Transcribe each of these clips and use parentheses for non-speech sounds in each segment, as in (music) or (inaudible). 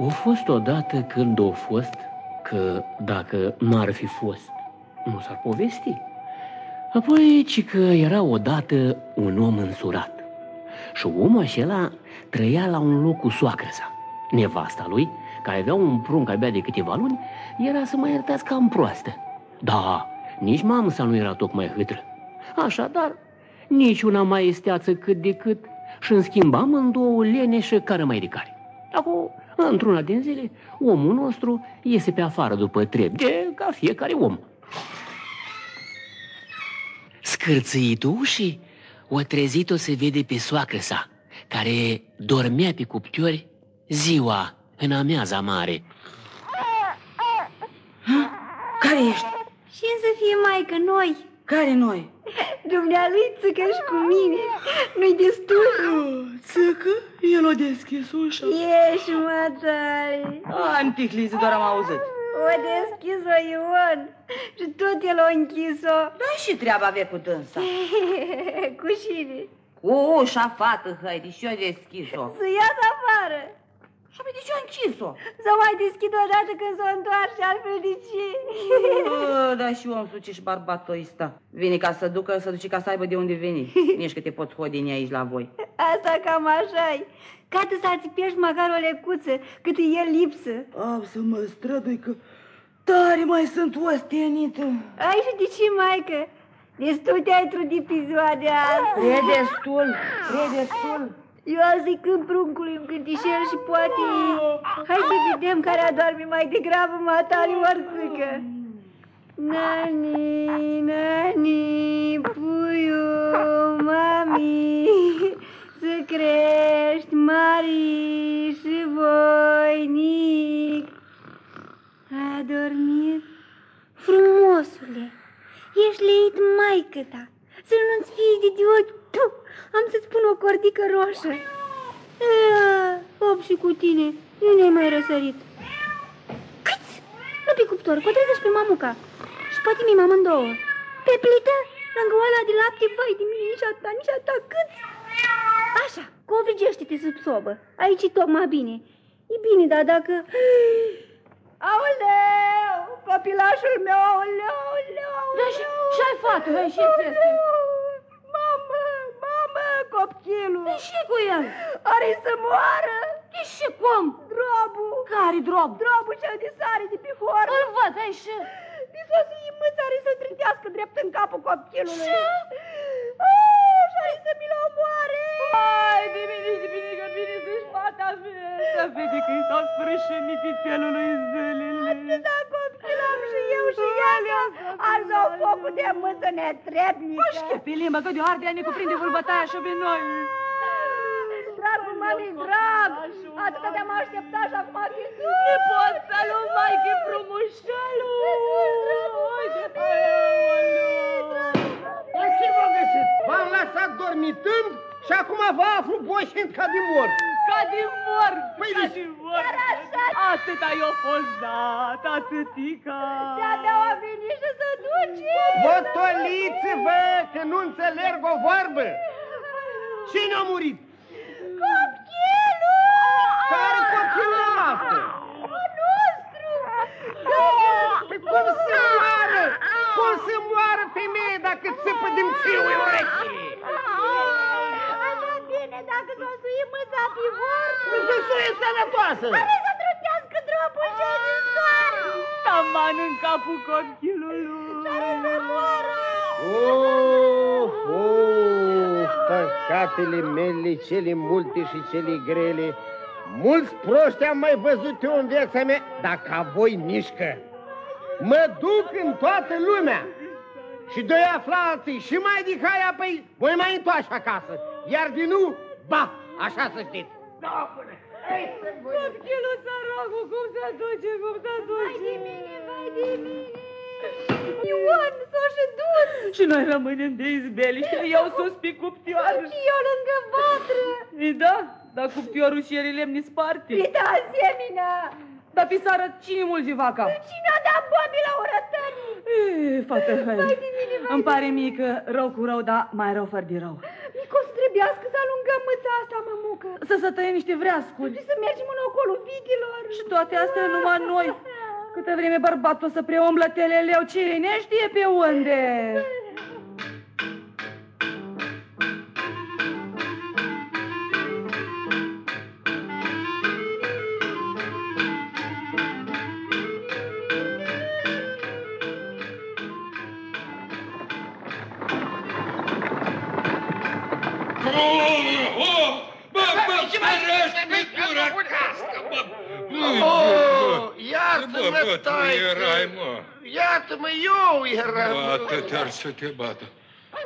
O fost odată când o fost, că dacă n-ar fi fost, nu s-ar povesti. Apoi, ci că era odată un om însurat. Și omul acela trăia la un loc cu soacră sa. Nevasta lui, care avea un prunc abia de câteva luni, era să mă iertați cam proastă. Da, nici mamă sa nu era tocmai hâtră. Așadar, nici una mai esteață cât de cât și în schimb amândouă leneșă care mai de care. Acum, într-una din zile, omul nostru iese pe afară după trebuie, ca fiecare om. Scârțâitul ușii, o trezit-o se vede pe soacră sa, care dormea pe cuptiori ziua în ameaza mare. Care ești? Și să fie mai că noi. Care noi? Dumnealui țâcă și cu mine. Nu-i destul? Țâcă? El o deschis ușa. Ești, mă, tare. Anticlizi, doar am auzit. O deschis-o Ion și tot el o închis-o. Da și treaba avea (laughs) cu dânsa. cu cine? Cu ușa, fată, hăi, și eu deschis-o. Să iasă afară. Și de ce a închis-o? Să mai deschid o dată când s-o întoarce, altfel de ce? da, și om suce și barbatul ăsta. Vine ca să ducă, să duce ca să aibă de unde veni. (laughs) Nici că te poți hodini aici la voi. Asta cam așa-i. Cată să țipești măcar o lecuță, cât e el lipsă. Am să mă strădui că tare mai sunt ostenită. Ai și de ce, maică? Destul te-ai trudit pe ziua de azi. E destul, e destul. Eu zic în pruncului în cântișel și poate... Hai să vedem care adorme mai degrabă matali orțâcă. Nani, nani, puiu, mami, să crești mari și voinic. Ai adormit? Frumosule, ești leit maică ta, să nu-ți fie de ochi tu, am să-ți pun o cordică roșă. Op și cu tine, nu ne-ai mai răsărit. Câți? Nu pe cuptor, cotrezești pe mamuca. Și poate mi amândouă. Pe plită, lângă oala de lapte, vai de mine, nici atâta, nici atâta, câți? Așa, covrigește-te sub sobă. Aici e tocmai bine. E bine, dar dacă... Aoleu, copilașul meu, aoleu, aoleu, aoleu. Da, și, și ai fată, hai și este. Mamă, mamă, copchilul. De ce cu el? Are să moară. De ce cum? Drobu. Care drop? Drobul cel de sare de pe hor. Îl văd, hai și... De soții mâța are să trântească drept în capul copchilului. Ce? Și are să mi-l omoare. Hai, de mine, de mine, că vine să-și fata mea. Să vede că i s-au sfârșit niticelului zilele. Atâta copchil am și eu și ea. Arzi-o focul de mâță netrebnică. Pașche pe limbă, că de ardea ne cuprinde vulbătaia și pe noi. Dragul mami, drag, atâta te-am așteptat și acum fi Ne pot să lu mai că frumușelu. Dar ce v-a găsit? V-am lăsat dormitând și acum vă aflu boșind ca de mor. Ca din mor, Păi, ca de- din mor. Atâta i-a fost dat, atâtica. De-abia a venit și să duce. Botoliți-vă că nu înțeleg o vorbă. Cine a murit? Copchilul! Care copilul noastră? Al nostru! Păi cum se moară? Cum se moară femeie dacă țipă din țiui urechile? Așa bine, dacă s-o sui mâța pe vor, Nu se e sănătoasă. are să trântească dropul cel din soare. Taman în capul copilului. Are să moară. Of, of, păcatele mele, cele multe și cele grele. Mulți proști am mai văzut eu în viața mea, dar ca voi mișcă. Mă duc în toată lumea. Și doi aflații și mai de caia, păi voi mai întoarce acasă. Iar din nu, ba, așa să știți. Copilul săracul, cum se duce, cum se duce. Vai de mine, vai de mine. Ion, s-o și dus. Și noi rămânem de izbeliște, eu sus pe cuptioară. Și eu lângă vatră. Ei da, dar cuptiorul și ele lemni sparte. Și de asemenea, Dar pe sară cine mulge vaca? cine a dat bobii la urătării? E, fată, hai. Vai de mine, vai Îmi de pare mie că rău cu rău, dar mai rău fără de rău. Micos trebuie gândească să alungăm mâța asta, mămucă. Să se tăie niște vreascuri. Și să mergem în ocolul vitilor. Și toate astea numai noi. Câtă vreme bărbatul o să preumblă teleleu, cine știe pe unde. (laughs) Bă, bă, tu taică. erai, mă. Iartă-mă, eu eram. Atât ar să te bată.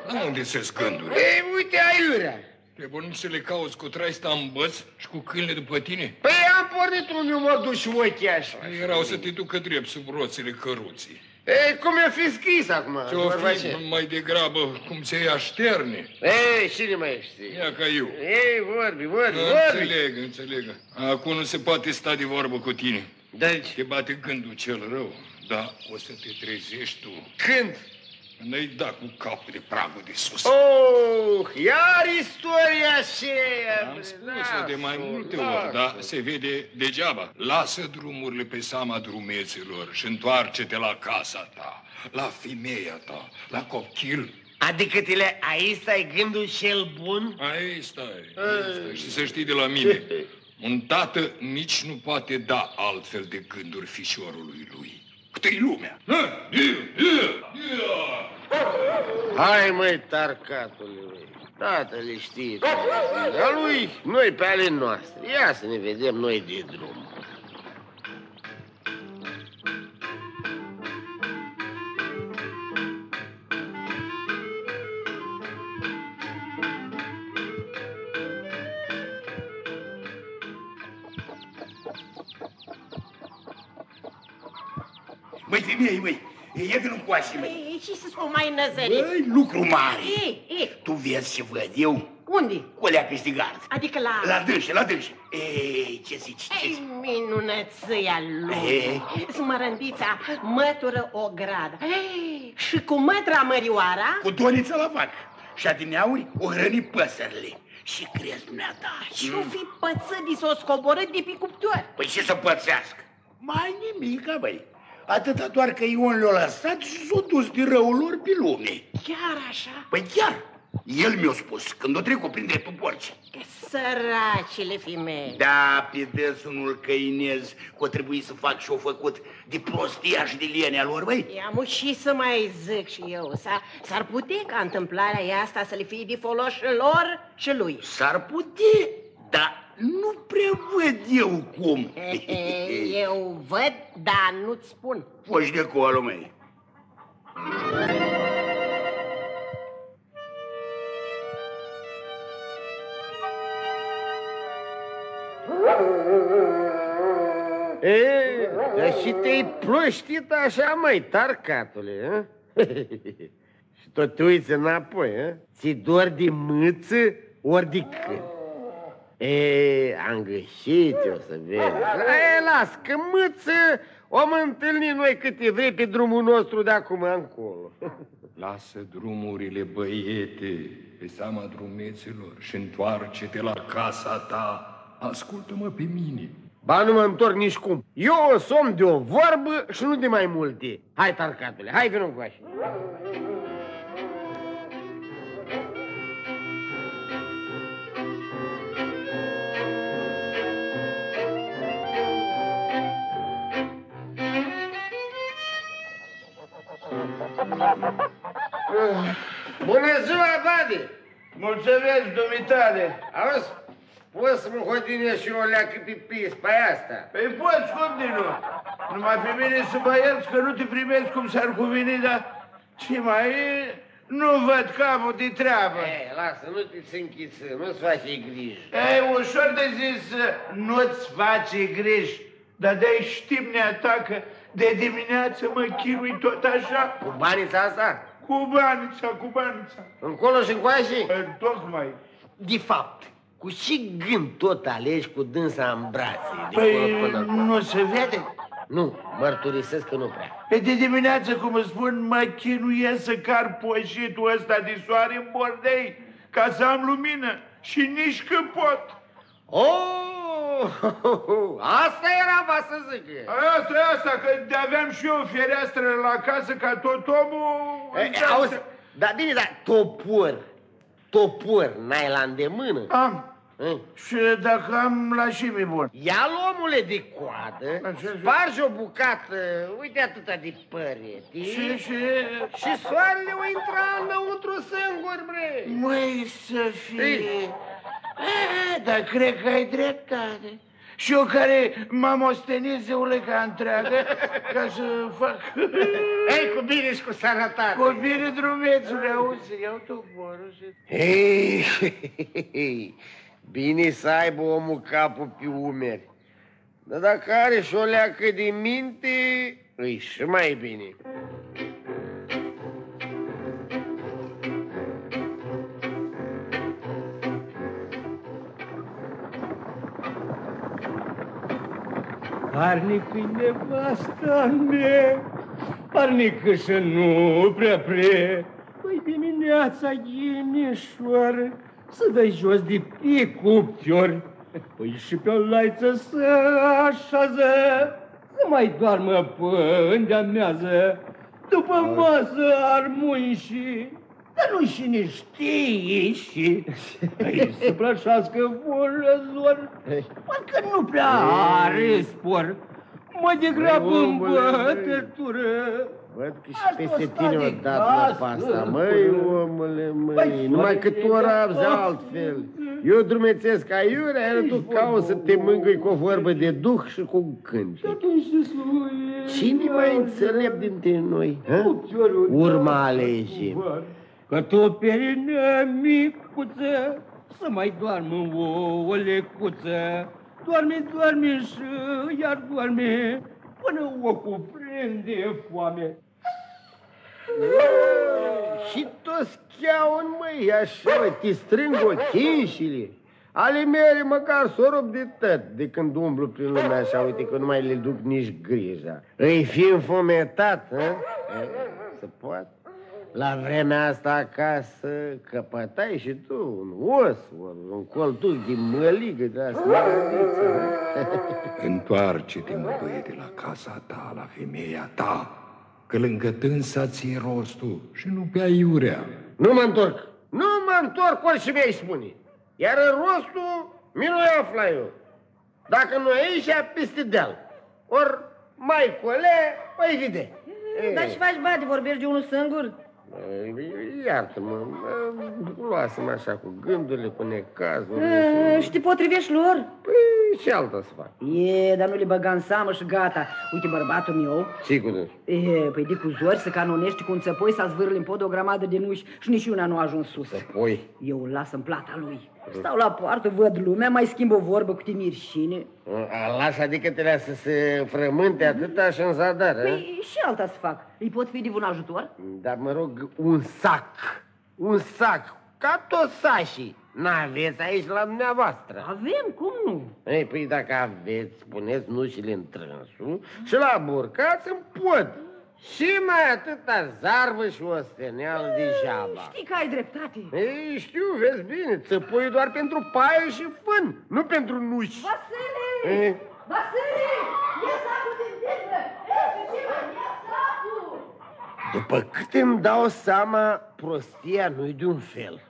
La unde se gânduri? Ei, uite, aiurea. Trebuie să le cauți cu traista în băț și cu câinele după tine? Păi am pornit unde mă duci ochii așa. Erau să te ducă drept sub roțile căruții. Ei, cum i-a fi scris acum? Ce-o vorba fi aceea? mai degrabă cum se ia șterne. Ei, cine mai știe? Ia ca eu. Ei, vorbi, vorbi, vorbi. Înțeleg, înțeleg. Acum nu se poate sta de vorbă cu tine. Deci, Te bate gândul cel rău, dar o să te trezești tu. când? Ne-ai dat cu capul de pragul de sus. Oh, iar istoria aceea. Am bre, spus-o de mai lasă-o, multe lasă-o. ori, dar se vede degeaba. Lasă drumurile pe seama drumeților și întoarce-te la casa ta, la femeia ta, la copil. Adică tine, aici ai gândul cel bun? Aici stai, aici stai. Și să știi de la mine, (laughs) un tată nici nu poate da altfel de gânduri fișorului lui. Câtă-i lumea? Ha? Ia, ia, ia. Hai, măi, tarcatule, măi. Tatăl știe ce zice. A lui, noi pe ale noastre. Ia să ne vedem noi de drum. Măi, e că nu coașe, măi. Ei, și să o mai năzărit. Băi, lucru mare. Ei, ei, Tu vezi ce văd eu? unde? Colea peste gard. Adică la... La dânșe, la dânșe. Ei, ce zici, ce zici? Ei, minunăția lui. Ei. Smărândița mătură o gradă. Ei, și cu mătra mărioara... Cu donița la vacă. Și adineaui o hrăni păsările. Și crezi dumneata. Și o fi pățădii să o scoborât de pe cuptor. Păi ce să pățească? Mai nimica, băi. Atâta doar că Ion le-a lăsat și s-a dus de răul lor pe lume. Chiar așa? Păi chiar, el mi-a spus când o trecut prin dreptul porții. E Săracile femei. Da, pe dânsul nu-l căinez, că o trebuie să fac și-o făcut de prostia și de lienea lor, băi. I-am și să mai zic și eu, s-ar, s-ar putea ca întâmplarea e asta să le fie de folos și lor și lui. S-ar putea, dar nu prea văd eu cum. (laughs) Eu văd, dar nu-ți spun. Foși de acolo, măi. E, dar și te-ai plăștit așa, măi, tarcatule, hă? (laughs) Și tot te uiți înapoi, hă? Ți dor de mâță ori de câini? E, am găsit, o să vezi. E, las, că mâță om întâlni noi câte vrei pe drumul nostru de acum încolo. Lasă drumurile, băiete, pe seama drumeților și întoarce-te la casa ta. Ascultă-mă pe mine. Ba, nu mă întorc nici cum. Eu somn de o vorbă și nu de mai multe. Hai, tarcatule, hai, vină cu așa. Bună ziua, Bade! Mulțumesc, dumitale. Auzi, poți să mă hodine și o leacă pe pis pe asta? Păi poți, cum de nu? Numai pe mine să mă ierți că nu te primesc cum s-ar cuveni, dar ce mai e? Nu văd capul de treabă. E, lasă, nu te închiți, nu-ți face griji. E ușor de zis să nu-ți face griji, dar de știm neata că de dimineață mă chinui tot așa, Cu banița asta? Cu banița, cu banița. Încolo și încoace? Păi, Tocmai. De fapt, cu ce gând tot alegi cu dânsa în brațe? De acolo Păi până acolo? nu se vede. Nu, mărturisesc că nu prea. Pe de dimineață, cum îți spun, mă chinuie să car poșitul ăsta de soare în bordei. ca să am lumină și nici că pot. Oh, (laughs) asta era, va să zic. Asta e asta, că de aveam și eu fereastră la casă ca tot omul... E, auzi, dar bine, dar topor, topor, n-ai la îndemână? Am. Eh? Și dacă am la și mi bun. Ia-l omule de coadă, Așa, spargi o bucată, uite atâta de păreti Și, și... și soarele o intra înăuntru singur, bre. Măi, să fie... Ei. E, dar cred că ai dreptate. Și eu care m-am ostenit zeuleca întreagă ca să fac... Ei, cu bine și cu sănătate. Cu bine drumețule, auzi, iau toporul și... Ei, bine să aibă omul capul pe umeri. Dar dacă are și o leacă de minte, îi și mai bine. Parnică nevasta mea, parnică să nu prea pre. Păi dimineața ghinișoară, să dai jos de pe cuptior. Păi și pe o laiță să așează, să mai doarmă până amează. După masă armuni și dar nu și ne știe și (laughs) Ei, să plășească vorăzor Parcă nu prea are spor Mă degrabă Băi, în omule, băi. bătătură Văd că și Asta peste sta tine de o dat la casă, pasta, bă. măi, omule, măi, Băi, numai că tu soarele rabzi de altfel. casă. Eu drumețesc aiurea, iar tu Ești cauți să vorbă, te bă. mângâi cu o vorbă de duh și cu un cântec. Atunci se sluie Cine mai înțelept dintre noi? hă? Cuptiorul Urma tău, alegem. Cuvânt, Că tu perină micuță Să mai doarmă o lecuță Doarme, doarme și iar doarme Până o cuprinde foame Și toți cheaun, măi, așa, mă, te strâng ochinșile. Ale mele măcar s-o rup de tot de când umblu prin lumea așa, uite că nu mai le duc nici grija. Îi fi înfometat, hă? E, Se poate. La vremea asta acasă căpătai și tu un os, ori un coltuc de măligă de asta. Întoarce-te, mă, băiete, la casa ta, la femeia ta, că lângă tânsa ți rostul și nu pe aiurea. Nu mă întorc. Nu mă întorc orice mi-ai spune. Iar în rostul mi nu afla eu. Dacă nu e aici, peste deal. Ori mai cole, mai vide. Dar și faci bate, vorbești de unul singur? Iartă-mă, luasă-mă așa cu gândurile, cu necazul. E, Și te potrivești lor? Păi, ce altă să fac? E, dar nu le băga în seamă și gata. Uite, bărbatul meu, Sigur. e, păi de cu zori să canonești cu un țăpoi să zvârli în pod o grămadă de nuși și nici una nu a ajuns sus. Poi, Eu îl las în plata lui. Stau la poartă, văd lumea, mai schimb o vorbă cu timirșine. lasă adică te lasă să se frământe atâta și în zadar, a? Păi și alta să fac. Îi pot fi de un ajutor? Dar mă rog, un sac. Un sac. Ca toți sașii. N-aveți aici la dumneavoastră. Avem, cum nu? Ei, păi dacă aveți, puneți nușile în trânsul și la burcați în pod. Și mai atâta zarvă și osteneală degeaba. Știi că ai dreptate. Ei, știu, vezi bine, țăpoi doar pentru paie și fân, nu pentru nuși. Vasile! Ei, Vasile! Ia sacul din piatră! Ei, ce mai ia sacul! După cât îmi dau seama, prostia nu-i de un fel.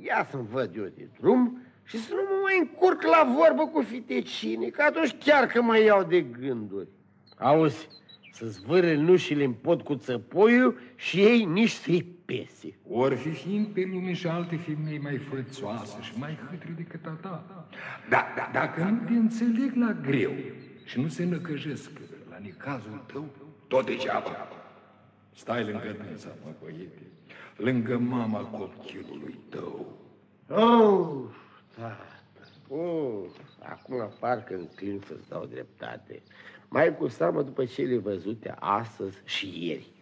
Ia să-mi văd eu de drum și să nu mă mai încurc la vorbă cu fitecine, că atunci chiar că mă iau de gânduri. Auzi, să zvâră nușile în pod cu țăpoiul și ei nici să-i pese. Ori fi fiind pe lume și alte femei mai frățoase și mai hâtre decât a ta. Da, da, dacă nu te înțeleg la greu și nu se năcăjesc la necazul tău, tot degeaba. Stai lângă dânsa, mă, băiete, lângă mama copilului tău. Oh, tată, oh, acum parcă înclin să-ți dau dreptate. Mai cu seamă după cele văzute astăzi și ieri.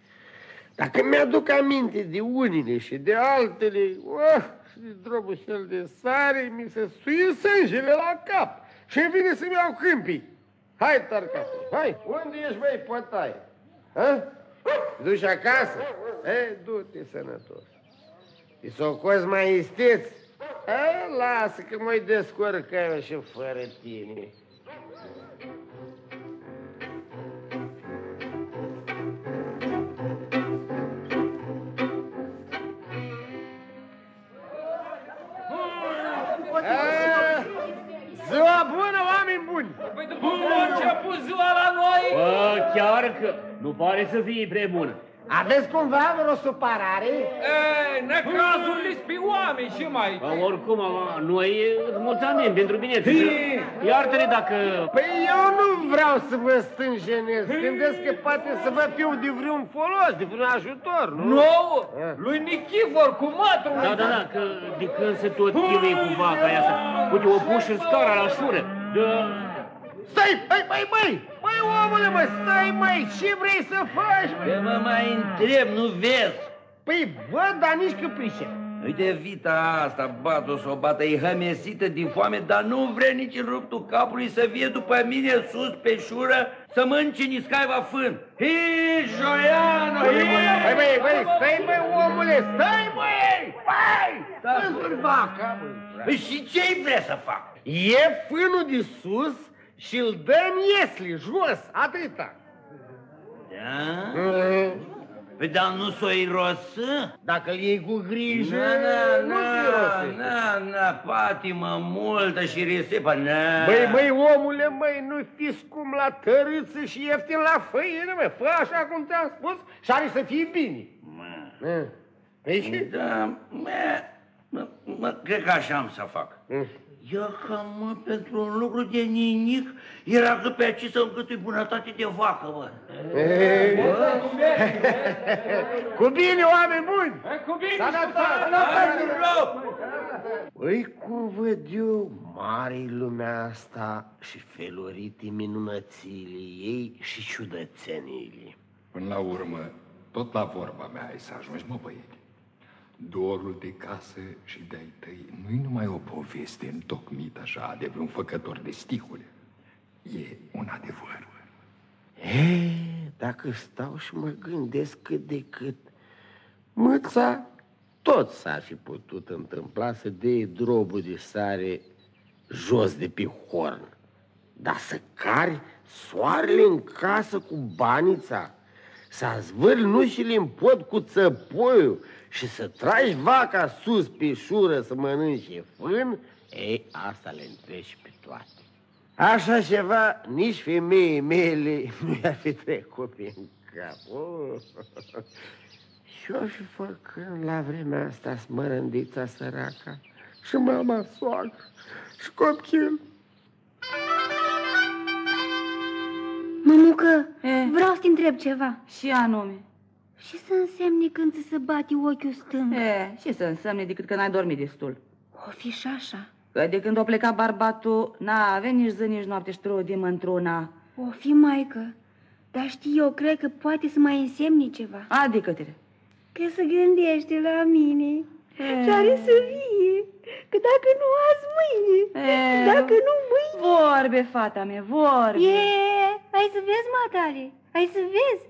Dacă mi-aduc aminte de unile și de altele, oh, și de drobușel de sare, mi se suie sângele la cap și îmi vine să-mi iau câmpii. Hai, tarcate, hai, unde ești, băi, pătaie? Ha? Duci acasă? E, du-te sănătos. Îi socoți mai isteți? E, lasă că mai descurcăm și fără tine. E, Ziua bună, oameni buni! Cum a început ziua la noi? Bă, chiar că nu pare să fie prea bună. Aveți cumva vreo supărare? Ei, necazurile pe oameni și mai... Bă, oricum, mama, noi îți mulțumim pentru binețe. Iartă-ne dacă... Păi eu nu vreau să vă stânjenesc. Gândesc că poate să vă fiu de vreun folos, de vreun ajutor, nu? Nouă, lui Nichifor cu matru. Da, da, da, că de când se tot chinuie cu vaca aia să... Uite, o pus în scara la șură. Da. Stai, băi, băi, băi! Băi, omule, mă, stai, măi, ce vrei să faci, mă? Că mă mai întreb, nu vezi? Păi, văd, dar nici că pricep. Uite, vita asta, bat-o să o bată, e hămesită din foame, dar nu vrea nici în ruptul capului să vie după mine sus pe șură să mănânce niscaiva fân. Hei, Joiano, Băi, hei! băi, băi, stai, băi, omule, stai, băi! Băi! Da. Îți vaca, băi. Păi și ce-i vrea să fac? E fânul de sus și îl dăm iesli, jos, atâta. Da? Mhm. Păi dar nu s-o irosă? Dacă îl iei cu grijă, Na, nu na, se rosește. na, na, patimă multă și risipă, na. Băi, băi, omule, măi, nu fi scum la tărâță și ieftin la făină, mă. Fă așa cum ți-am spus și are să fie bine. Mă, Mm. Păi, Da, mă, mă, mă, cred că așa am să fac. Mm. Eu că, mă, pentru un lucru de nimic, era că pe aici să încătui bunătate de vacă, mă. Cu bine, oameni buni! Cu bine, Păi cum văd eu, mare lumea asta și felurite minunățile ei și ciudățeniile. Până la urmă, tot la vorba mea ai să ajungi, mă băieți. Dorul de casă și de-ai tăi nu-i numai o poveste întocmită așa de vreun făcător de sticule. E un adevăr. E, dacă stau și mă gândesc cât de cât, mâța tot s-ar fi putut întâmpla să dea drobul de sare jos de pe horn. Dar să cari soarele în casă cu banița, să zvârli nușile în pod cu țăpoiul și să tragi vaca sus pe șură să mănânce fân, ei, asta le întreci pe toate. Așa ceva nici femeii mele (laughs) nu i-ar fi trecut prin cap. Oh. Și-o fi făcând la vremea asta smărândița săraca și mama soacră și copil. Mămucă, E? vreau să te întreb ceva. Și anume. Și să însemne când ți se bate ochiul stâng? E, ce să însemne decât că n-ai dormit destul. O fi și așa. Că de când a plecat barbatul, n-a avut nici zi, nici noapte și trudim într-una. O fi, maică. Dar știi, eu cred că poate să mai însemne ceva. Adică-te. Că se gândește la mine. E. Și are să vie. Că dacă nu azi mâine. E. Dacă nu mâine. Vorbe, fata mea, vorbe. E, ai să vezi, matale. Ai să vezi.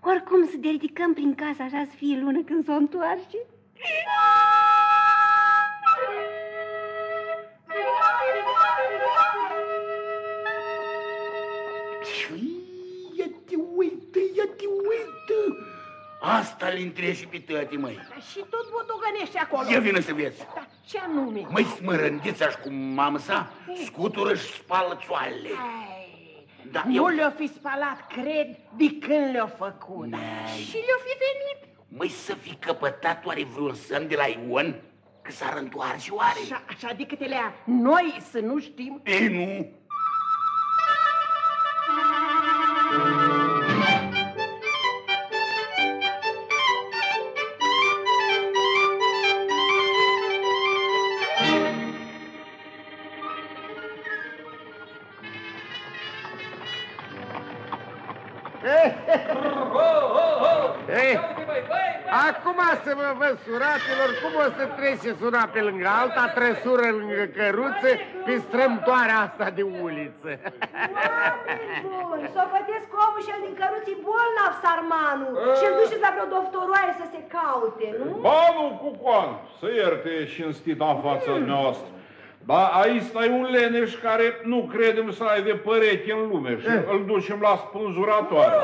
Oricum să te ridicăm prin casă așa să fie lună când s-o întoarce. Ia Asta le întreb și pe tăti, măi. Și tot botogănești acolo. Ia vină să vezi. Da, ce anume? Măi, smărândița și cu mamă sa, scutură și spală țoalele. Ai, Da, nu eu- le-o fi spălat, cred, de când le-o făcut. N-ai. Și le-o fi venit. Măi, să fi căpătat oare vreun semn de la Ion? Că s-ar întoarce oare? Așa, așa de câte le-a noi să nu știm. Ei, nu. Ei, acum să mă văd suratelor cum o să treceți una pe lângă alta, trăsură lângă căruță, pe strâmtoarea asta de uliță. Oameni buni, să o vedeți că omul și din căruții bolnav, sarmanul, și îl duceți la vreo doftoroaie să se caute, nu? Banul cu coan, să ierte cinstit în fața noastră. Da, aici stai un leneș care nu credem să aibă păreche în lume și îl ducem la spânzuratoare.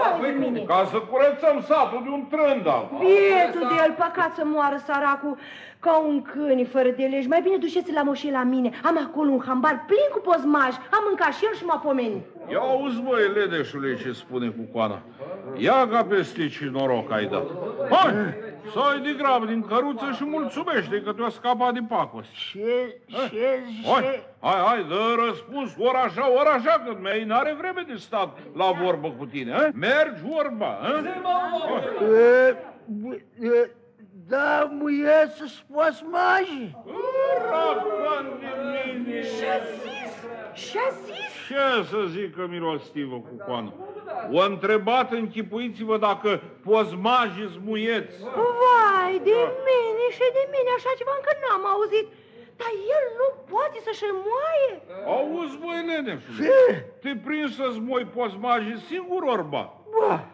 Ca să curățăm satul de un trândal. Bietul de el, păcat să moară săracul ca un câini fără de legi. Mai bine duceți la moșie la mine. Am acolo un hambar plin cu pozmaj. Am mâncat și el și m-a pomenit. Ia auzi, băi, leneșule, ce spune cu coana. Ia ca peste ce noroc ai dat. Hai, să ai de grab din căruță și mulțumește că te-a scăpat de pacos. Ce, ce, Hai, ce? hai, hai, dă răspuns, ori așa, ori așa, că mi n-are vreme de stat la vorbă cu tine, eh? Mergi vorba, eh? E, bu- e, Da, muieță, spos magi. Racan de mine! Ce-a zis? Ce-a zis? Ce să zică milostivă cu coană? O întrebat, închipuiți-vă dacă pozmajii zmuieți. Vai, de mine și de mine, așa ceva încă n-am auzit. Dar el nu poate să-și moaie. Auzi, băi, leneșule, te prins să-ți moi pozmajii singur, orba? Ba,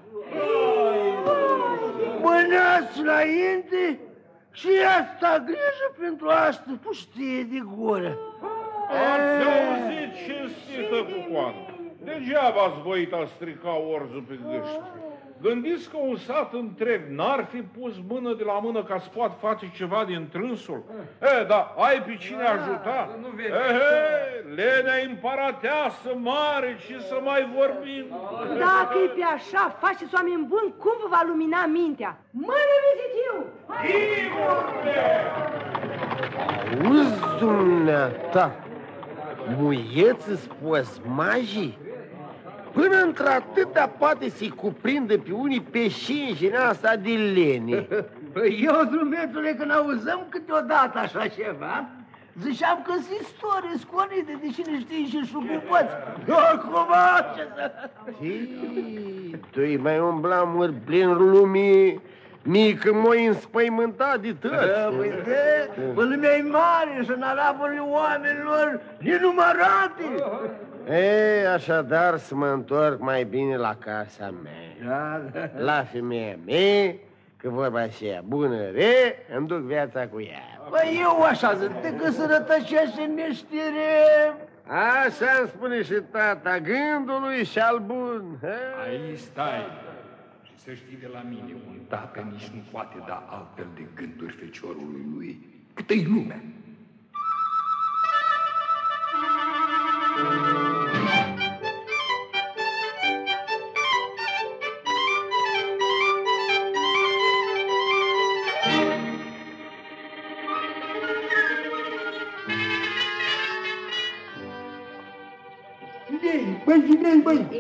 mânați înainte și asta grijă pentru asta puștie de gură. Ați auzit cinstită cu coană. Degeaba ați voit a strica orzul pe gâști. Gândiți că un sat întreg n-ar fi pus mână de la mână ca să poată face ceva din trânsul? E, dar ai pe cine ajuta? Ehe, lenea împărateasă mare și să mai vorbim. Dacă e pe așa, faceți oameni buni, cum vă va lumina mintea? Mă nevizit eu! Auzi, dumneata, muieți spus magii? Până într-atâta poate să-i cuprindă pe unii pe șinjina asta de lene. (laughs) Păi eu, drumețule, când auzăm câteodată așa ceva, ziceam că sunt istorie sconite de cine știe și șuguboți. Acum, (laughs) ce să... Ii, Tu mai umbla măr plin lumii, mică moi înspăimântat de Da, tot. Păi de, bă, lumea e mare și în araburile oamenilor nenumărate. E, așadar să mă întorc mai bine la casa mea. Da, da. La femeia mea, că vorba aceea bună, re, îmi duc viața cu ea. Păi eu așa zic, decât să rătăcești în neștire. Așa îmi spune și tata, gândul lui și al bun. ha? Aici stai. Și să știi de la mine, un tată nici nu poate da altfel de gânduri feciorului lui, cât e lumea. Băi, băi, băi.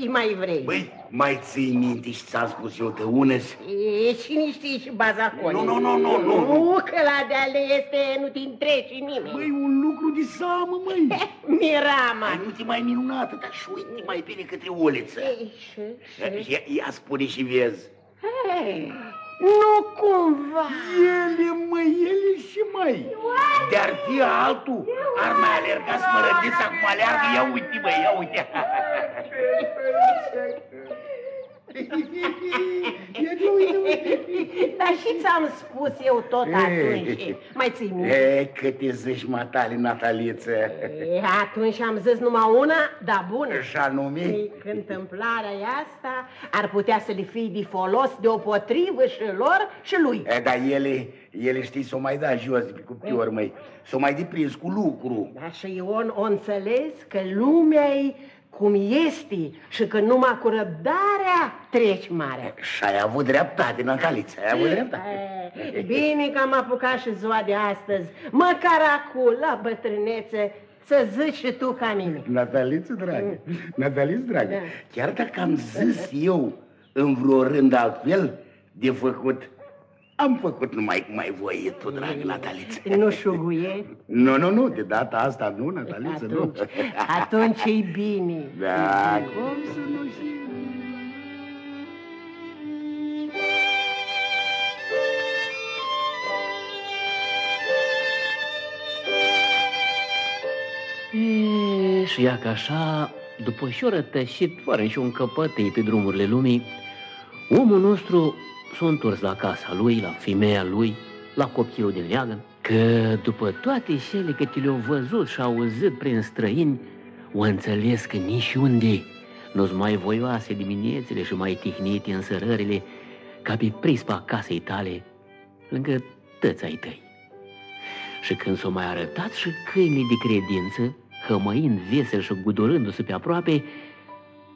Și mai vrei. Băi, mai ții minte și ți-am spus eu că uneți? E, cine știe și bazaconii. Nu, nu, nu, nu, nu. Nu, că la de-ale este, nu te întrece nimeni. Băi, un lucru de seamă, măi. (laughs) Mirama. Ai, nu te mai minunată, dar și uite mai bine către uliță. Ei, și, și. Ia, ia spune și vezi. Ei, Nu cumva. Ele, măi, ele și mai. De-ar fi altul, ar mai alerga smărădița cum aleargă. Ia uite, băi, ia uite. (laughs) (laughs) Dar și ți-am spus eu tot atunci. Mai ții minte? E, cât te zici, matale, Nataliță. E, atunci am zis numai una, dar bună. Și anume? Păi, că întâmplarea e asta ar putea să le fie de folos deopotrivă și lor și lui. E, dar ele, ele știi, s-o mai da jos de pe cuptor, măi. S-o mai deprins cu lucru. Dar și Ion o înțeles că lumea e cum este și că numai cu răbdarea treci mare. Și ai avut dreptate, Nataliță, ai avut dreptate. E, Bine că am apucat și ziua de astăzi, măcar acum, la bătrânețe, să zici și tu ca mine. Nataliță, dragă, Nataliță, dragă, Da. chiar dacă am zis eu în vreo rând altfel de făcut, am făcut numai cum ai voit tu, dragă Nataliță. (laughs) Nu șuguie? Nu, nu, nu, de data asta nu, Nataliță, păi atunci, nu. Atunci e bine. Da, cum să nu știu. E, și ia că așa, după și o rătășit, fără niciun căpătei pe drumurile lumii, omul nostru s-a întors la casa lui, la femeia lui, la copilul din leagăn, că după toate cele că le-au văzut și auzit prin străini, o înțeles că nici unde nu-s mai voioase diminețile și mai tihnite însărările ca pe prispa casei tale lângă tăți ai tăi. Și când s-au mai arătat și câinii de credință, hămăind vesel și gudurându-se pe aproape,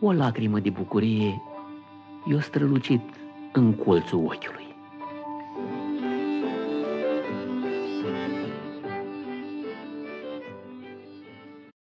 o lacrimă de bucurie i-a strălucit în colțul ochiului.